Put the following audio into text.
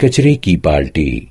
कचरे की बाल्टी।